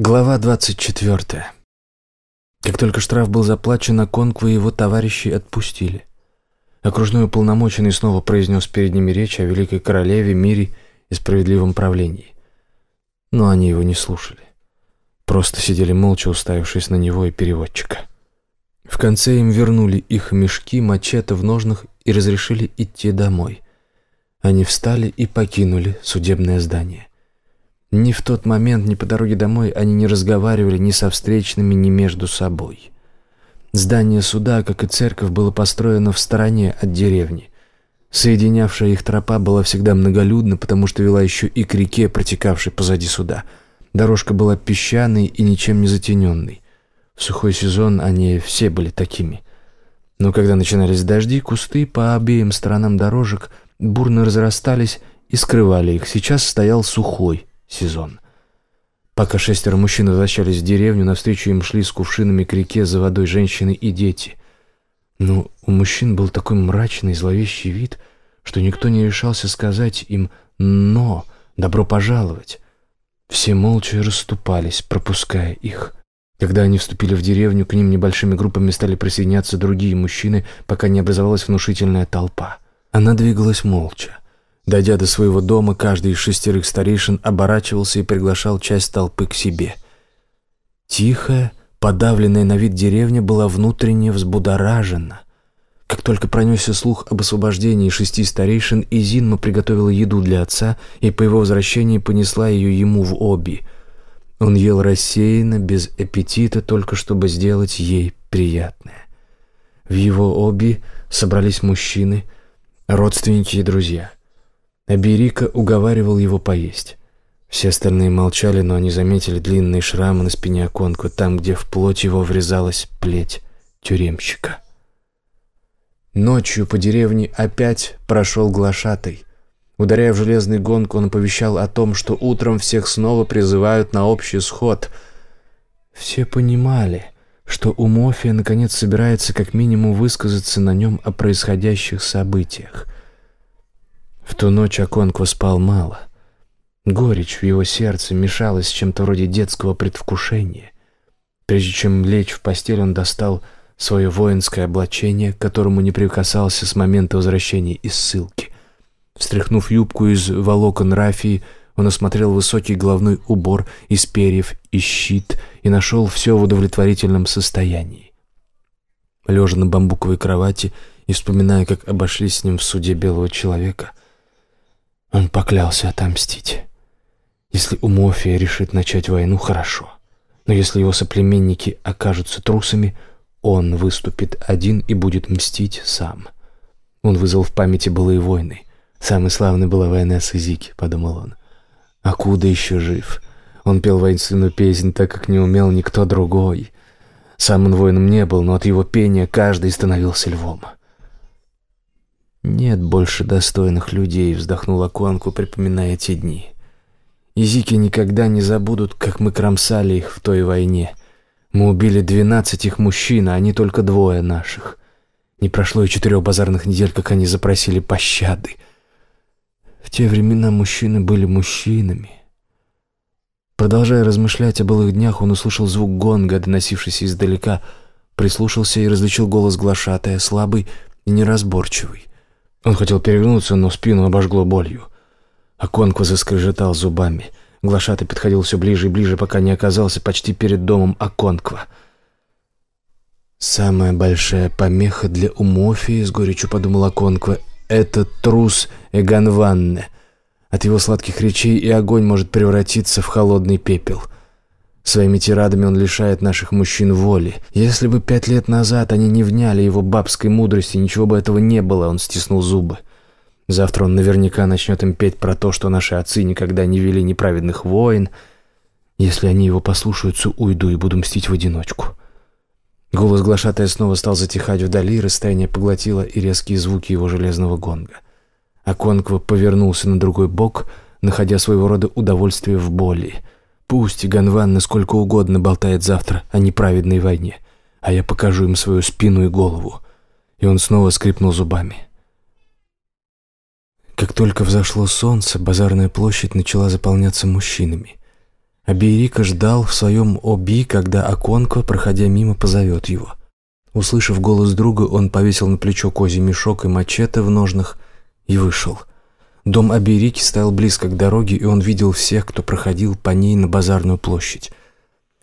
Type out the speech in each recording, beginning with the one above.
Глава 24. Как только штраф был заплачен, Аконква и его товарищи отпустили. Окружной уполномоченный снова произнес перед ними речь о великой королеве, мире и справедливом правлении. Но они его не слушали. Просто сидели молча, уставившись на него и переводчика. В конце им вернули их мешки, мачете в ножнах и разрешили идти домой. Они встали и покинули судебное здание. Ни в тот момент, ни по дороге домой они не разговаривали ни со встречными, ни между собой. Здание суда, как и церковь, было построено в стороне от деревни. Соединявшая их тропа была всегда многолюдна, потому что вела еще и к реке, протекавшей позади суда. Дорожка была песчаной и ничем не затененной. В сухой сезон они все были такими. Но когда начинались дожди, кусты по обеим сторонам дорожек бурно разрастались и скрывали их. Сейчас стоял сухой, сезон. Пока шестеро мужчин возвращались в деревню, навстречу им шли с кувшинами к реке за водой женщины и дети. Но у мужчин был такой мрачный, зловещий вид, что никто не решался сказать им «но», «добро пожаловать». Все молча расступались, пропуская их. Когда они вступили в деревню, к ним небольшими группами стали присоединяться другие мужчины, пока не образовалась внушительная толпа. Она двигалась молча. Дойдя до своего дома, каждый из шестерых старейшин оборачивался и приглашал часть толпы к себе. Тихая, подавленная на вид деревня была внутренне взбудоражена. Как только пронесся слух об освобождении шести старейшин, Изинма приготовила еду для отца и по его возвращении понесла ее ему в оби. Он ел рассеянно, без аппетита, только чтобы сделать ей приятное. В его оби собрались мужчины, родственники и друзья — Аберика уговаривал его поесть. Все остальные молчали, но они заметили длинные шрамы на спине оконку, там, где в плоть его врезалась плеть тюремщика. Ночью по деревне опять прошел глашатай. Ударяя в железный гонг, он оповещал о том, что утром всех снова призывают на общий сход. Все понимали, что у Мофия наконец собирается как минимум высказаться на нем о происходящих событиях — в ту ночь Аконква спал мало. Горечь в его сердце мешалась с чем-то вроде детского предвкушения. Прежде чем лечь в постель, он достал свое воинское облачение, к которому не прикасался с момента возвращения из ссылки. Встряхнув юбку из волокон рафии, он осмотрел высокий головной убор из перьев и щит и нашел все в удовлетворительном состоянии. Лежа на бамбуковой кровати и вспоминая, как обошлись с ним в суде белого человека, он поклялся отомстить. Если Умофия решит начать войну, хорошо. Но если его соплеменники окажутся трусами, он выступит один и будет мстить сам. Он вызвал в памяти былые войны. Самой славной была война с Изики, подумал он. А куда еще жив? Он пел воинственную песнь, так как не умел никто другой. Сам он воином не был, но от его пения каждый становился львом. «Нет больше достойных людей», — вздохнула Куанку, припоминая те дни. «Языки никогда не забудут, как мы кромсали их в той войне. Мы убили двенадцать их мужчин, а они только двое наших. Не прошло и четырех базарных недель, как они запросили пощады. В те времена мужчины были мужчинами». Продолжая размышлять о былых днях, он услышал звук гонга, доносившийся издалека, прислушался и различил голос глашатая, слабый и неразборчивый. Он хотел перевернуться, но спину обожгло болью. Оконко заскрежетал зубами. Глашатый подходил все ближе и ближе, пока не оказался почти перед домом Оконква. «Самая большая помеха для Умофии, — с горечью подумал Оконква, — это трус Эганванне. От его сладких речей и огонь может превратиться в холодный пепел». Своими тирадами он лишает наших мужчин воли. Если бы пять лет назад они не вняли его бабской мудрости, ничего бы этого не было, он стиснул зубы. Завтра он наверняка начнет им петь про то, что наши отцы никогда не вели неправедных войн. Если они его послушаются, уйду и буду мстить в одиночку. Голос глашатая снова стал затихать вдали, расстояние поглотило и резкие звуки его железного гонга. А Конква повернулся на другой бок, находя своего рода удовольствие в боли — Пусть Ганван насколько угодно болтает завтра о неправедной войне, а я покажу им свою спину и голову. И он снова скрипнул зубами. Как только взошло солнце, базарная площадь начала заполняться мужчинами. Абейрика ждал в своем оби, когда Аконко, проходя мимо, позовет его. Услышав голос друга, он повесил на плечо козий мешок и мачете в ножнах и вышел. Дом Аберики стоял близко к дороге, и он видел всех, кто проходил по ней на базарную площадь.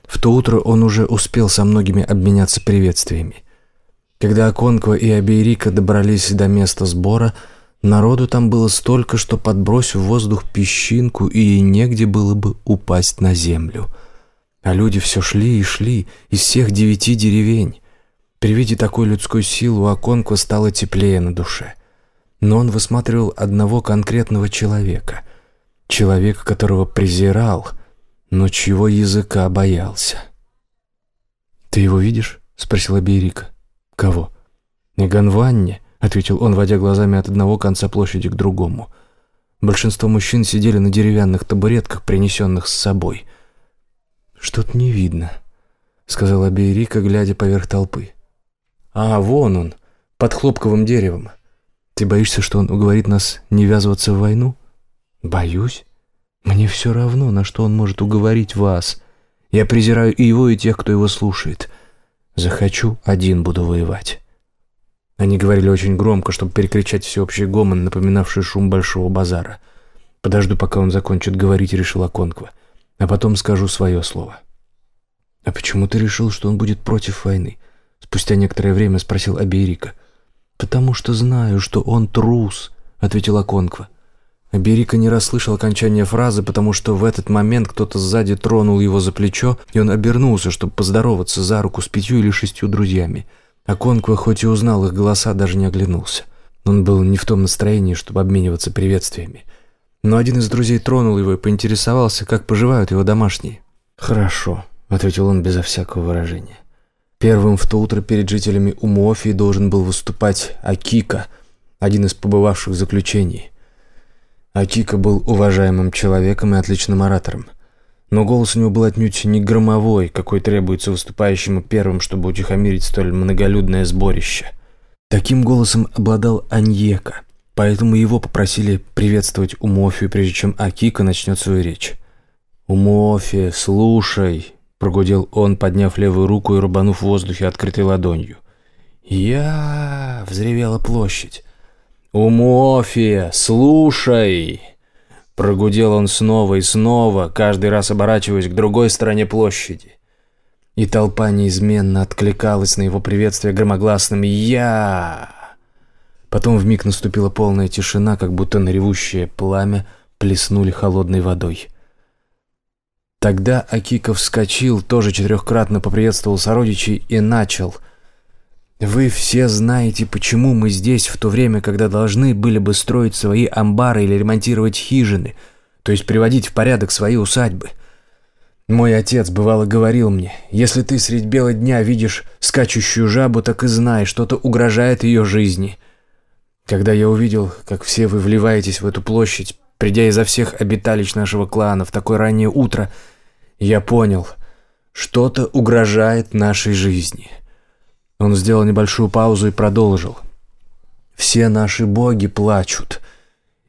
В то утро он уже успел со многими обменяться приветствиями. Когда Аконква и Аберика добрались до места сбора, народу там было столько, что подбросив в воздух песчинку, и негде было бы упасть на землю. А люди все шли и шли из всех девяти деревень. При виде такой людской силы у Аконква стало теплее на душе — но он высматривал одного конкретного человека. Человека, которого презирал, но чьего языка боялся. «Ты его видишь?» — спросила Бейрика. «Кого?» «Неганванне», — ответил он, водя глазами от одного конца площади к другому. Большинство мужчин сидели на деревянных табуретках, принесенных с собой. «Что-то не видно», — сказала Бейрика, глядя поверх толпы. «А, вон он, под хлопковым деревом. Ты боишься, что он уговорит нас не ввязываться в войну? Боюсь. Мне все равно, на что он может уговорить вас. Я презираю и его, и тех, кто его слушает. Захочу, один буду воевать. Они говорили очень громко, чтобы перекричать всеобщий гомон, напоминавший шум большого базара. Подожду, пока он закончит говорить, решила Конква. А потом скажу свое слово. «А почему ты решил, что он будет против войны?» Спустя некоторое время спросил Аберика. «Потому что знаю, что он трус», — ответила Конква. Берика не расслышал окончания фразы, потому что в этот момент кто-то сзади тронул его за плечо, и он обернулся, чтобы поздороваться за руку с пятью или шестью друзьями. А Конква, хоть и узнал их голоса, даже не оглянулся. Он был не в том настроении, чтобы обмениваться приветствиями. Но один из друзей тронул его и поинтересовался, как поживают его домашние. «Хорошо», — ответил он безо всякого выражения. Первым в то утро перед жителями Умофии должен был выступать Акика, один из побывавших в заключении. Акика был уважаемым человеком и отличным оратором. Но голос у него был отнюдь не громовой, какой требуется выступающему первым, чтобы утихомирить столь многолюдное сборище. Таким голосом обладал Аньека, поэтому его попросили приветствовать Умофию, прежде чем Акика начнет свою речь. «Умофия, слушай, Прогудел он, подняв левую руку и рубанув в воздухе открытой ладонью. «Я...» — взревела площадь. «Умофия, слушай!» Прогудел он снова и снова, каждый раз оборачиваясь к другой стороне площади. И толпа неизменно откликалась на его приветствие громогласным «Я!». Потом вмиг наступила полная тишина, как будто на ревущее пламя плеснули холодной водой. Тогда Акиков вскочил, тоже четырехкратно поприветствовал сородичей и начал. «Вы все знаете, почему мы здесь в то время, когда должны были бы строить свои амбары или ремонтировать хижины, то есть приводить в порядок свои усадьбы. Мой отец бывало говорил мне, если ты средь бела дня видишь скачущую жабу, так и знай, что-то угрожает ее жизни». Когда я увидел, как все вы вливаетесь в эту площадь, придя изо всех обиталищ нашего клана в такое раннее утро, я понял, что-то угрожает нашей жизни. Он сделал небольшую паузу и продолжил. Все наши боги плачут.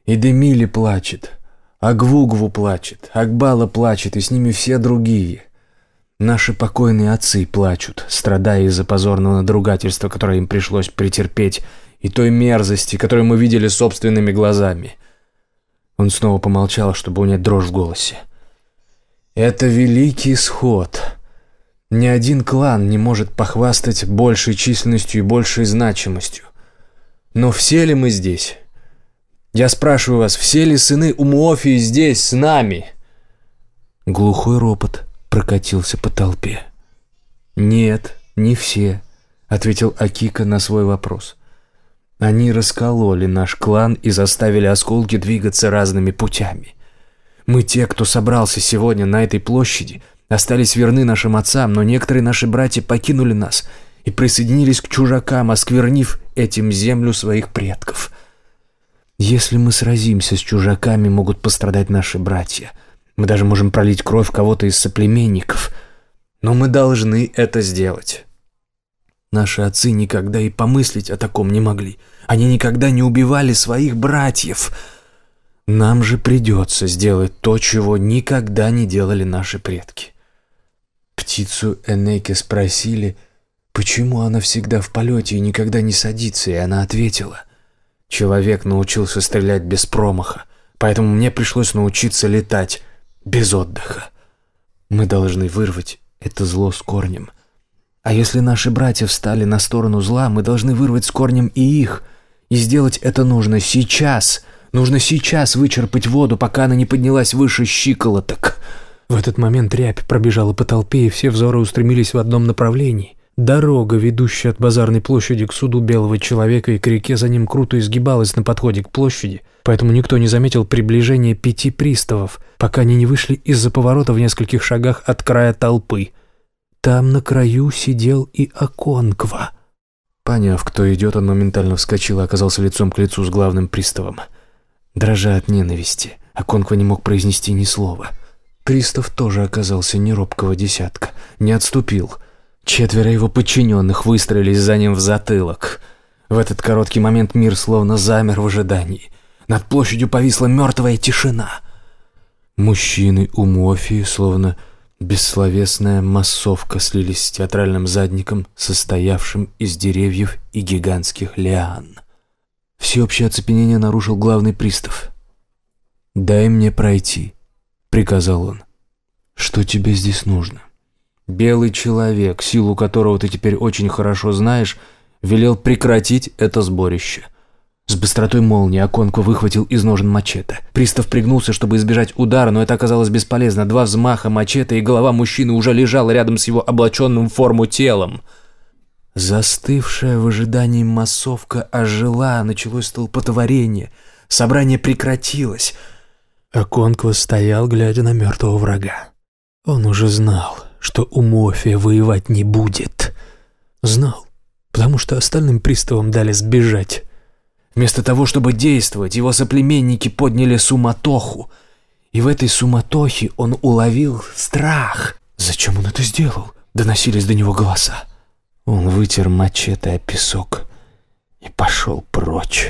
И Демили плачет. Агвугву плачет. Акбала плачет, и с ними все другие. Наши покойные отцы плачут, страдая из-за позорного надругательства, которое им пришлось претерпеть, и той мерзости, которую мы видели собственными глазами. Он снова помолчал, чтобы унять дрожь в голосе. Это великий исход. Ни один клан не может похвастать большей численностью и большей значимостью. Но все ли мы здесь? Я спрашиваю вас, все ли сыны Умуофии здесь с нами? Глухой ропот прокатился по толпе. Нет, не все, ответил Акика на свой вопрос. Они раскололи наш клан и заставили осколки двигаться разными путями. Мы те, кто собрался сегодня на этой площади, остались верны нашим отцам, но некоторые наши братья покинули нас и присоединились к чужакам, осквернив этим землю своих предков. Если мы сразимся с чужаками, могут пострадать наши братья. Мы даже можем пролить кровь кого-то из соплеменников. Но мы должны это сделать. Наши отцы никогда и помыслить о таком не могли. Они никогда не убивали своих братьев — Нам же придется сделать то, чего никогда не делали наши предки. Птицу Энеке спросили, почему она всегда в полете и никогда не садится, и она ответила, «Человек научился стрелять без промаха, поэтому мне пришлось научиться летать без отдыха. Мы должны вырвать это зло с корнем. А если наши братья встали на сторону зла, мы должны вырвать с корнем и их. И сделать это нужно сейчас. Нужно сейчас вычерпать воду, пока она не поднялась выше щиколоток. В этот момент рябь пробежала по толпе, и все взоры устремились в одном направлении. Дорога, ведущая от базарной площади к суду белого человека и к реке, за ним круто изгибалась на подходе к площади, поэтому никто не заметил приближения пяти приставов, пока они не вышли из-за поворота в нескольких шагах от края толпы. Там на краю сидел и Аконква. Поняв, кто идет, он моментально вскочил и оказался лицом к лицу с главным приставом. Дрожа от ненависти, Аконква не мог произнести ни слова. Пристав тоже оказался не робкого десятка, не отступил — Четверо его подчиненных выстроились за ним в затылок. В этот короткий момент мир словно замер в ожидании. Над площадью повисла мертвая тишина. Мужчины у Мофии, словно бессловесная массовка, слились с театральным задником, состоявшим из деревьев и гигантских лиан. Всеобщее оцепенение нарушил главный пристав. «Дай мне пройти», — приказал он. «Что тебе здесь нужно?» Белый человек, силу которого ты теперь очень хорошо знаешь, велел прекратить это сборище. С быстротой молнии Аконко выхватил из ножен мачете. Пристав пригнулся, чтобы избежать удара, но это оказалось бесполезно. Два взмаха мачете, и голова мужчины уже лежала рядом с его облаченным в форму телом. Застывшая в ожидании массовка ожила, началось столпотворение. Собрание прекратилось. Аконква стоял, глядя на мертвого врага. Он уже знал, что у Мофия воевать не будет. Знал, потому что остальным приставам дали сбежать. Вместо того, чтобы действовать, его соплеменники подняли суматоху. И в этой суматохе он уловил страх. Зачем он это сделал? Доносились до него голоса. Он вытер мачете о песок и пошел прочь.